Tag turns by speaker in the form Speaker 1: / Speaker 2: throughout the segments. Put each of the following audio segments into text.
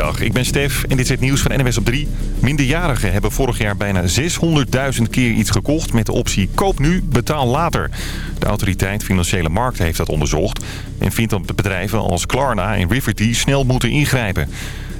Speaker 1: Goedemiddag, ik ben Stef en dit is het nieuws van NWS op 3. Minderjarigen hebben vorig jaar bijna 600.000 keer iets gekocht met de optie koop nu, betaal later. De autoriteit Financiële Markten heeft dat onderzocht en vindt dat bedrijven als Klarna en Riverty snel moeten ingrijpen.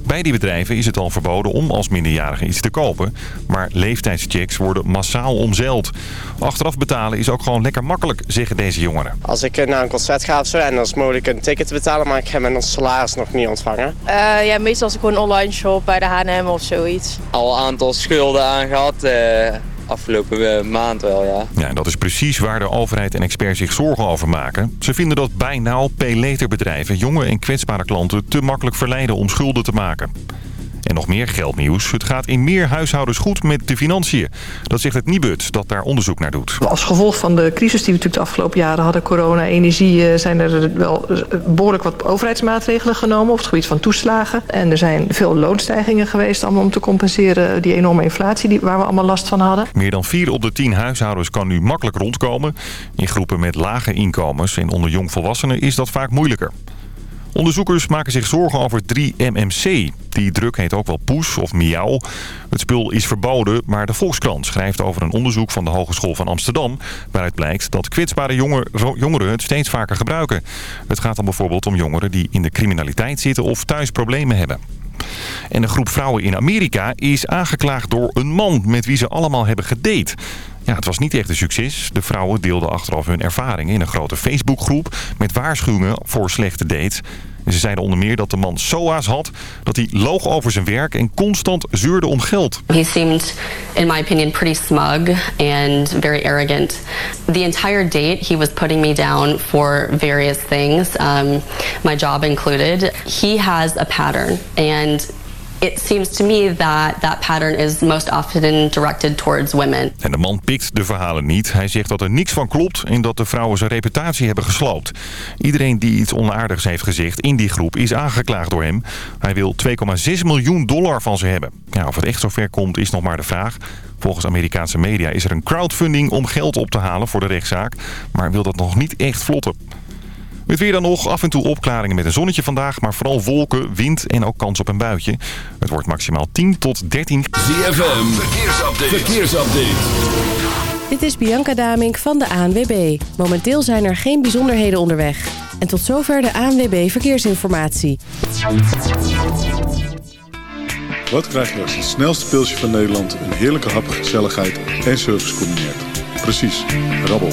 Speaker 1: Bij die bedrijven is het al verboden om als minderjarige iets te kopen. Maar leeftijdschecks worden massaal omzeild. Achteraf betalen is ook gewoon lekker makkelijk, zeggen deze jongeren.
Speaker 2: Als ik naar een concert ga of zo en dan is mogelijk een ticket te betalen... maar ik heb mijn salaris nog niet ontvangen.
Speaker 3: Uh, ja, meestal als ik gewoon online shop bij de H&M of zoiets.
Speaker 4: Al een aantal schulden aangehad... Uh afgelopen eh, maand wel, ja.
Speaker 1: Ja, en dat is precies waar de overheid en experts zich zorgen over maken. Ze vinden dat bij now pay later bedrijven jonge en kwetsbare klanten te makkelijk verleiden om schulden te maken. En nog meer geldnieuws. Het gaat in meer huishoudens goed met de financiën. Dat zegt het Nibud, dat daar onderzoek naar doet.
Speaker 5: Als gevolg van de crisis die we natuurlijk de afgelopen jaren hadden... corona, energie, eh, zijn er wel eh, behoorlijk wat overheidsmaatregelen genomen... op het gebied van toeslagen. En er zijn veel loonstijgingen geweest allemaal om te compenseren... die enorme inflatie die, waar we allemaal last van hadden.
Speaker 1: Meer dan 4 op de 10 huishoudens kan nu makkelijk rondkomen. In groepen met lage inkomens en onder jongvolwassenen is dat vaak moeilijker. Onderzoekers maken zich zorgen over 3-MMC. Die druk heet ook wel poes of miauw. Het spul is verboden, maar de Volkskrant schrijft over een onderzoek van de Hogeschool van Amsterdam... waaruit blijkt dat kwetsbare jongeren het steeds vaker gebruiken. Het gaat dan bijvoorbeeld om jongeren die in de criminaliteit zitten of thuis problemen hebben. En een groep vrouwen in Amerika is aangeklaagd door een man met wie ze allemaal hebben gedate. Ja, het was niet echt een succes. De vrouwen deelden achteraf hun ervaringen in een grote Facebookgroep... met waarschuwingen voor slechte dates. ze zeiden onder meer dat de man SOA's had... dat hij loog over zijn werk en constant zeurde om geld.
Speaker 6: He seemed, in my opinion, pretty smug and very arrogant. The entire date he was putting me down for various things, um, my job included. He has a pattern and it seems to me that that pattern is most often directed towards women.
Speaker 1: En de man pikt de verhalen niet. Hij zegt dat er niks van klopt en dat de vrouwen zijn reputatie hebben gesloopt. Iedereen die iets onaardigs heeft gezegd in die groep is aangeklaagd door hem. Hij wil 2,6 miljoen dollar van ze hebben. Of het echt zover komt is nog maar de vraag. Volgens Amerikaanse media is er een crowdfunding om geld op te halen voor de rechtszaak. Maar wil dat nog niet echt vlotten. Het weer dan nog, af en toe opklaringen met een zonnetje vandaag... maar vooral wolken, wind en ook kans op een buitje. Het wordt maximaal 10 tot 13.
Speaker 7: ZFM, verkeersupdate. verkeersupdate.
Speaker 8: Dit is Bianca Damink van de ANWB. Momenteel zijn er geen bijzonderheden onderweg. En tot zover de ANWB Verkeersinformatie.
Speaker 9: Wat krijg je als het snelste pilsje van Nederland... een heerlijke hap, gezelligheid en service combineert? Precies, rabbel.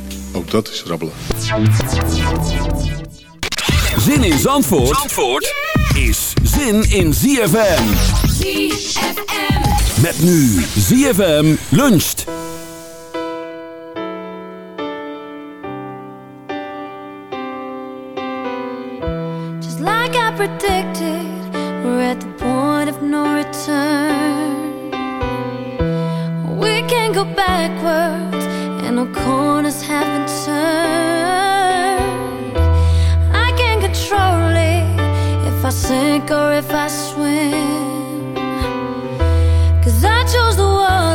Speaker 9: Ook dat is rabbelen.
Speaker 7: Zin in Zandvoort, Zandvoort is zin in ZFM. ZFM. Met nu ZFM luncht.
Speaker 10: Just like I predicted, we're at the point of no return. We can go backwards. And no corners haven't turned. I can't control it if I sink or if I swim. Cause I chose the waters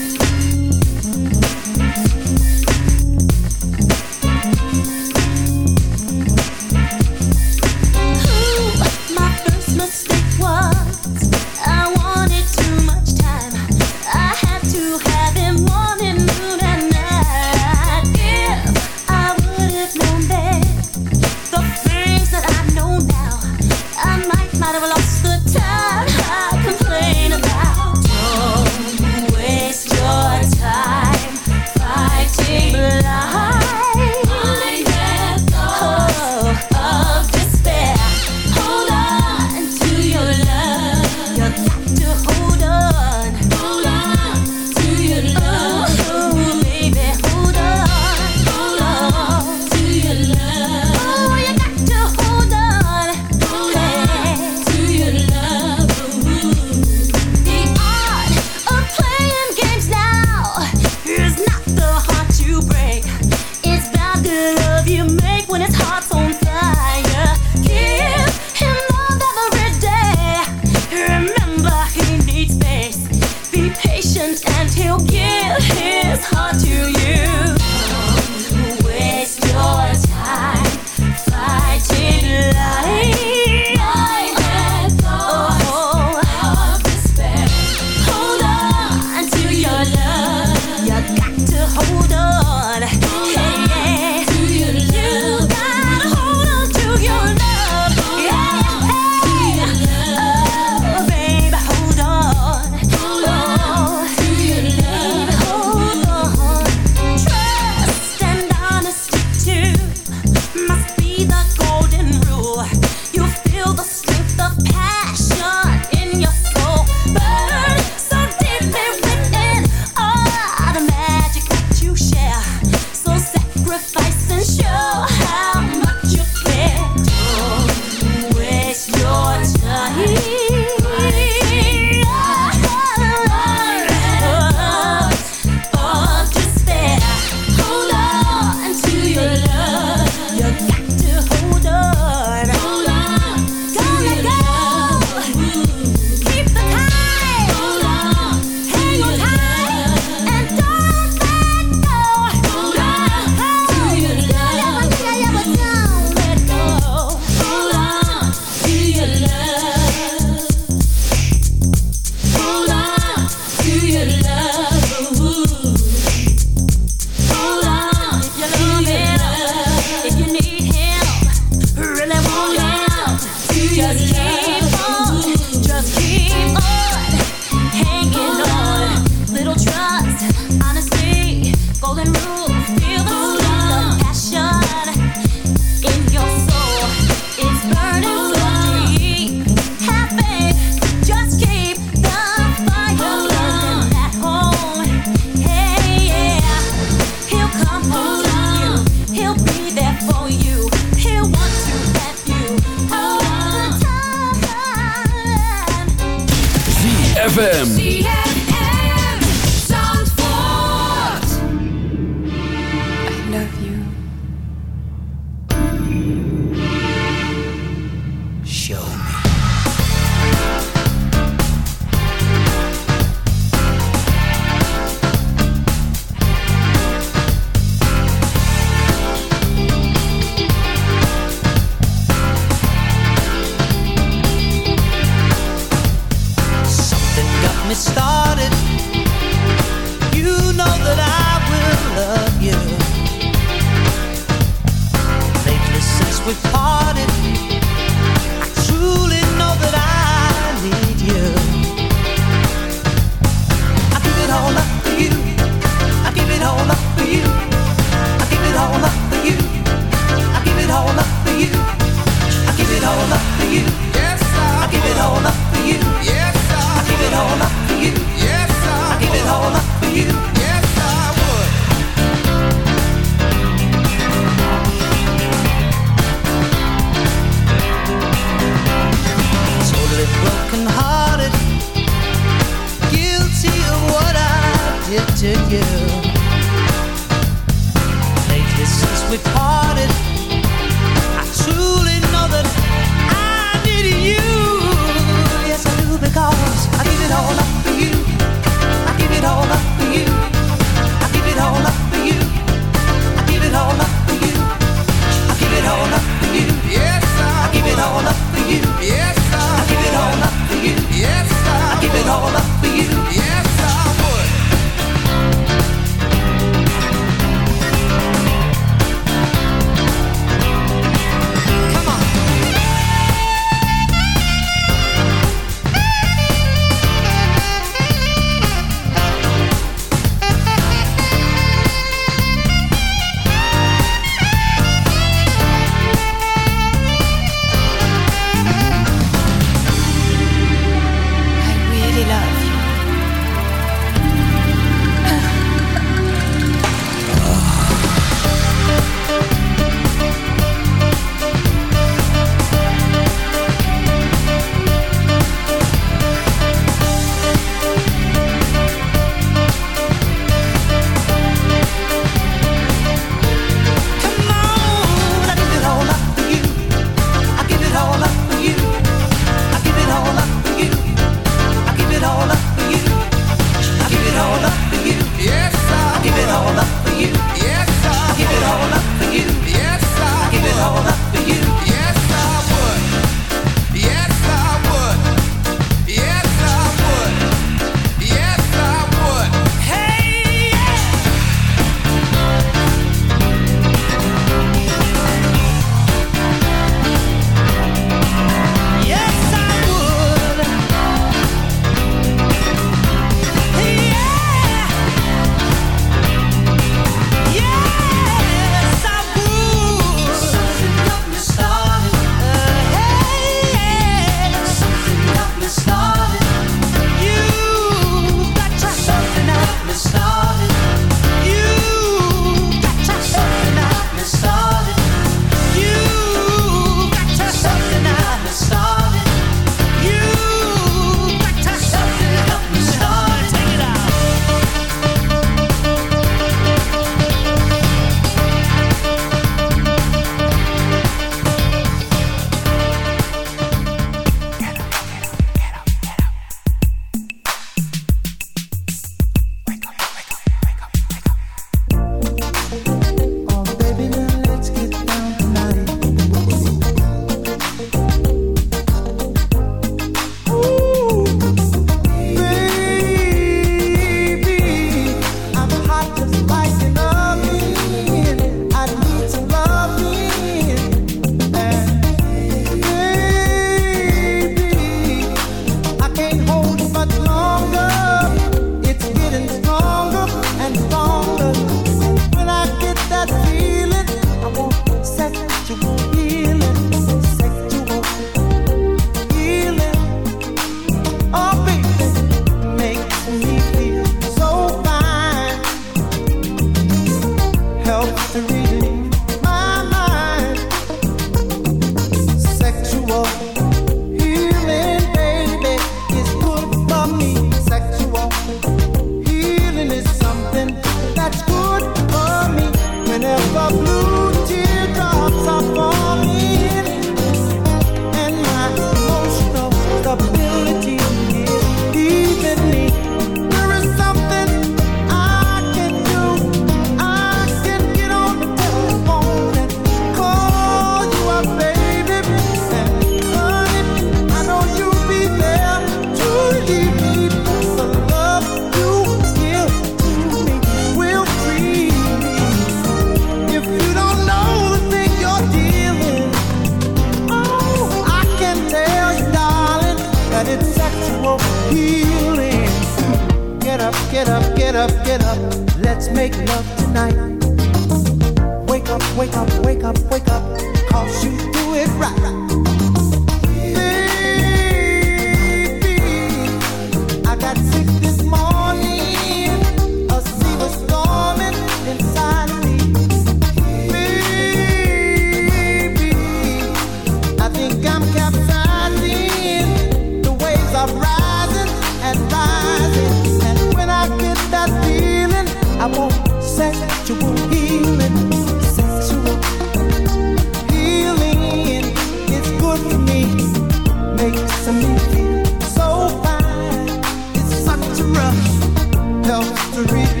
Speaker 11: history.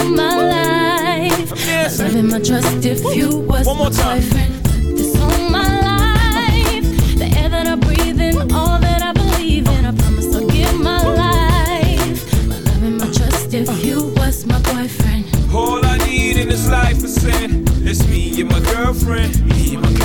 Speaker 10: of my life. my love and my trust if you was One more time. my boyfriend. This all my life. The air that I breathe in, all that I believe in. I promise I'll give my life. My love and my trust if uh-huh. you was my boyfriend.
Speaker 11: All I need in this life is sin. It's me and my girlfriend. Me and my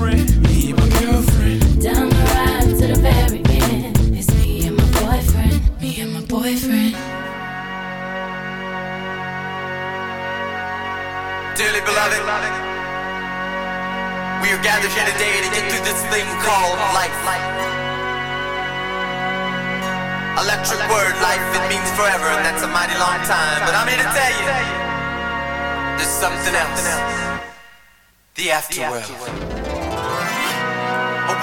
Speaker 11: Me and my girlfriend.
Speaker 10: Down the ride to the very end. It's me and my boyfriend. Me and my boyfriend.
Speaker 12: Beloved, we are gathered here today to get through this thing called life. Electric word life, it means forever, and that's a mighty long time. But I'm here to tell you, there's something else. The afterworld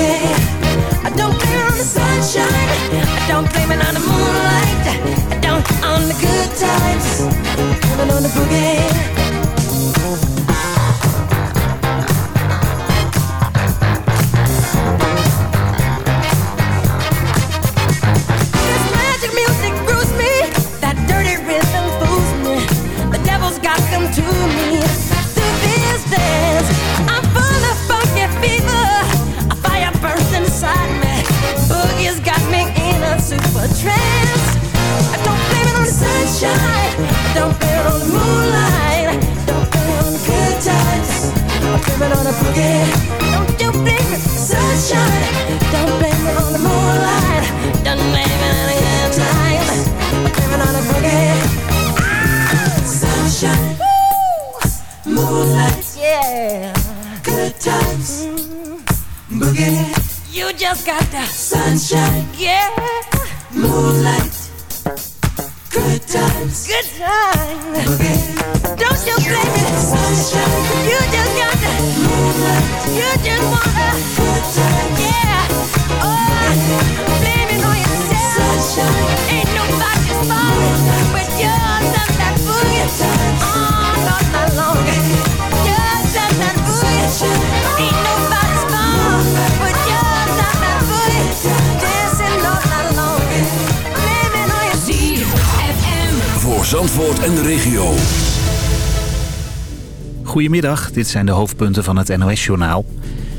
Speaker 13: yeah.
Speaker 14: Goedemiddag, dit zijn de hoofdpunten van het NOS-journaal.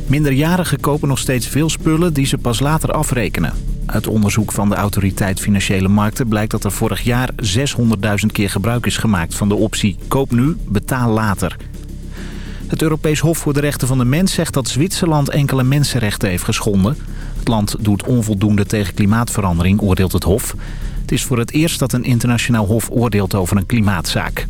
Speaker 14: Minderjarigen kopen nog steeds veel spullen die ze pas later afrekenen. Uit onderzoek van de Autoriteit Financiële Markten blijkt dat er vorig jaar 600.000 keer gebruik is gemaakt van de optie koop nu, betaal later. Het Europees Hof voor de Rechten van de Mens zegt dat Zwitserland enkele mensenrechten heeft geschonden. Het land doet onvoldoende tegen klimaatverandering, oordeelt het Hof. Het is voor het eerst dat een internationaal hof oordeelt over een klimaatzaak.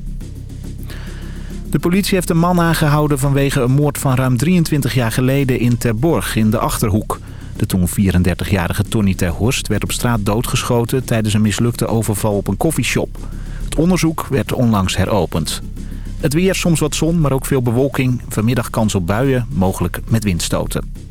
Speaker 14: De politie heeft een man aangehouden vanwege een moord van ruim 23 jaar geleden in Terborg in de Achterhoek. De toen 34-jarige Tony Terhorst werd op straat doodgeschoten tijdens een mislukte overval op een koffieshop. Het onderzoek werd onlangs heropend. Het weer, soms wat zon, maar ook veel bewolking. Vanmiddag kans op buien, mogelijk met windstoten.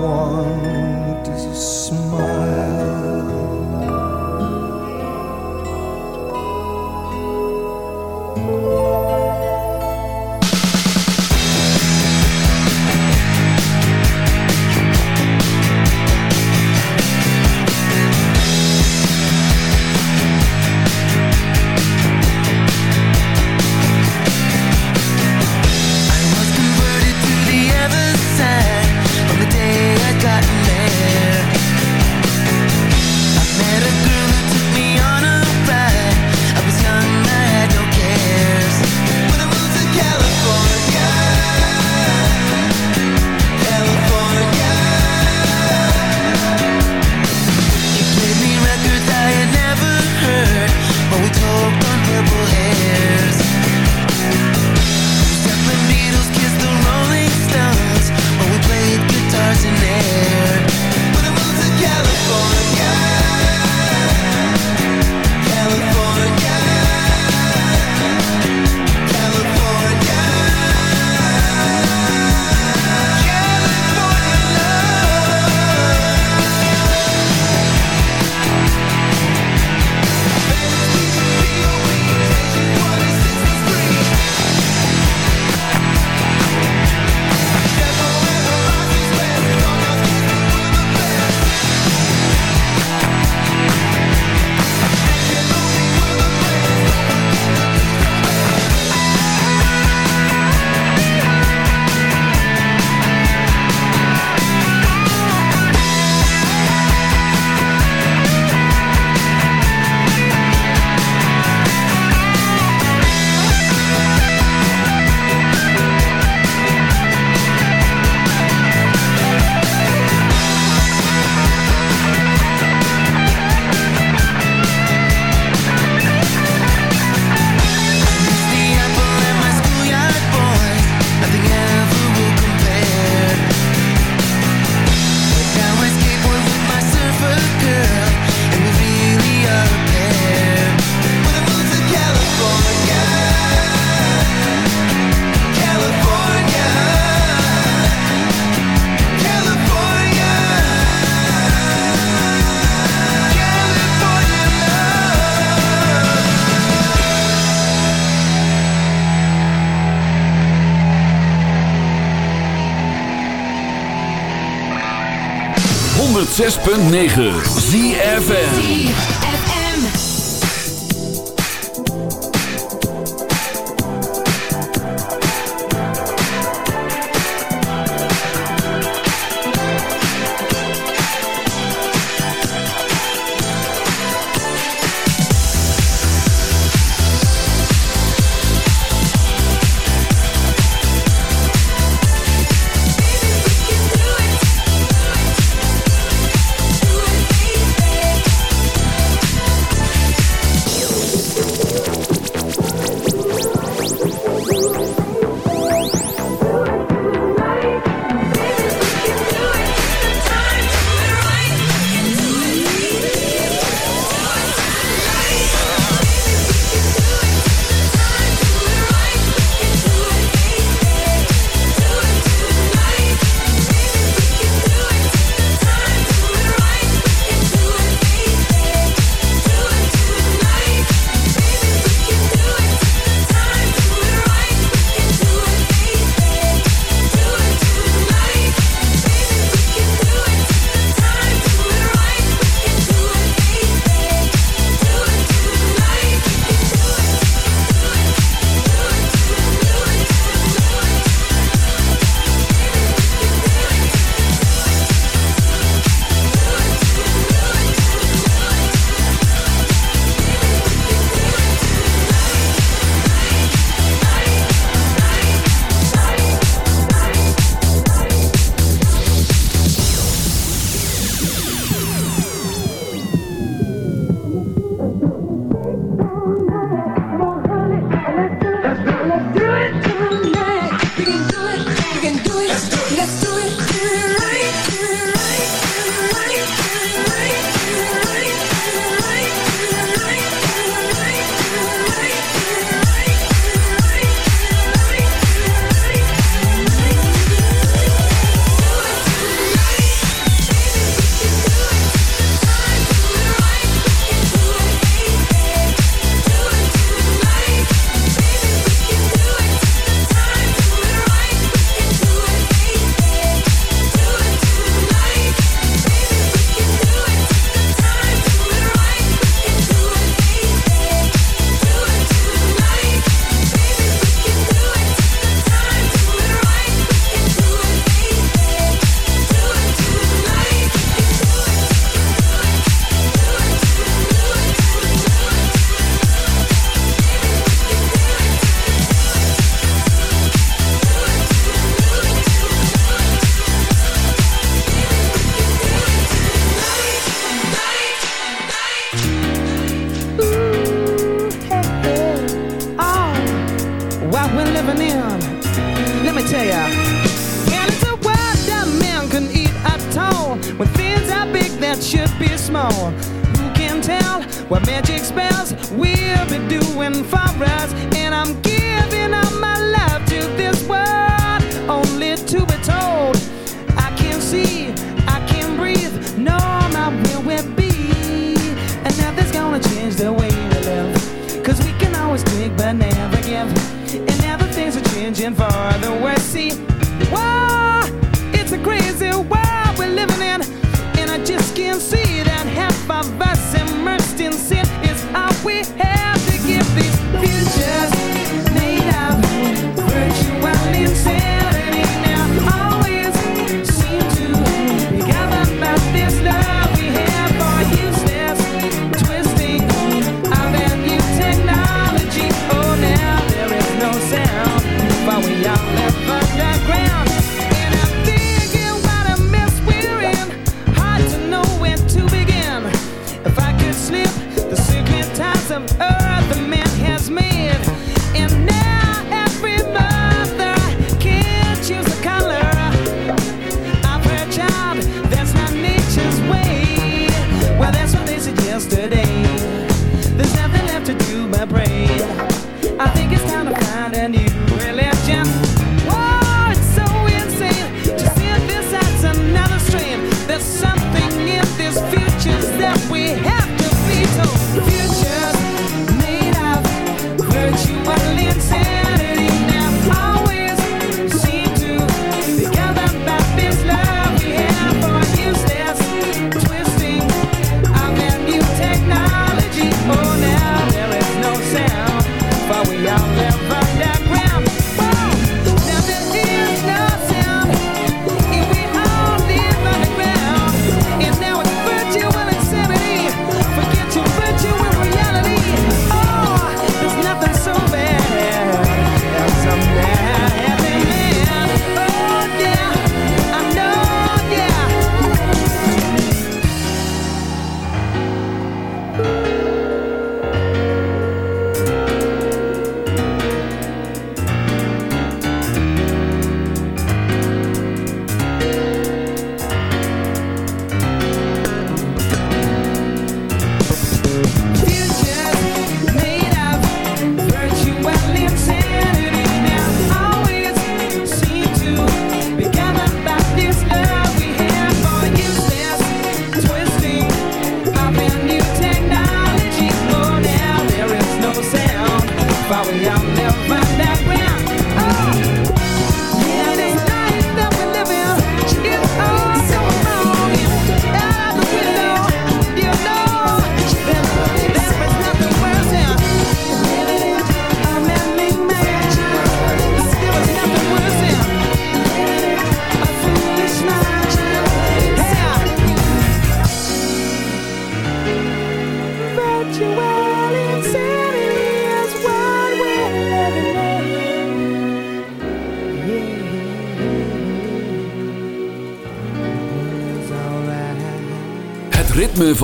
Speaker 15: 106.9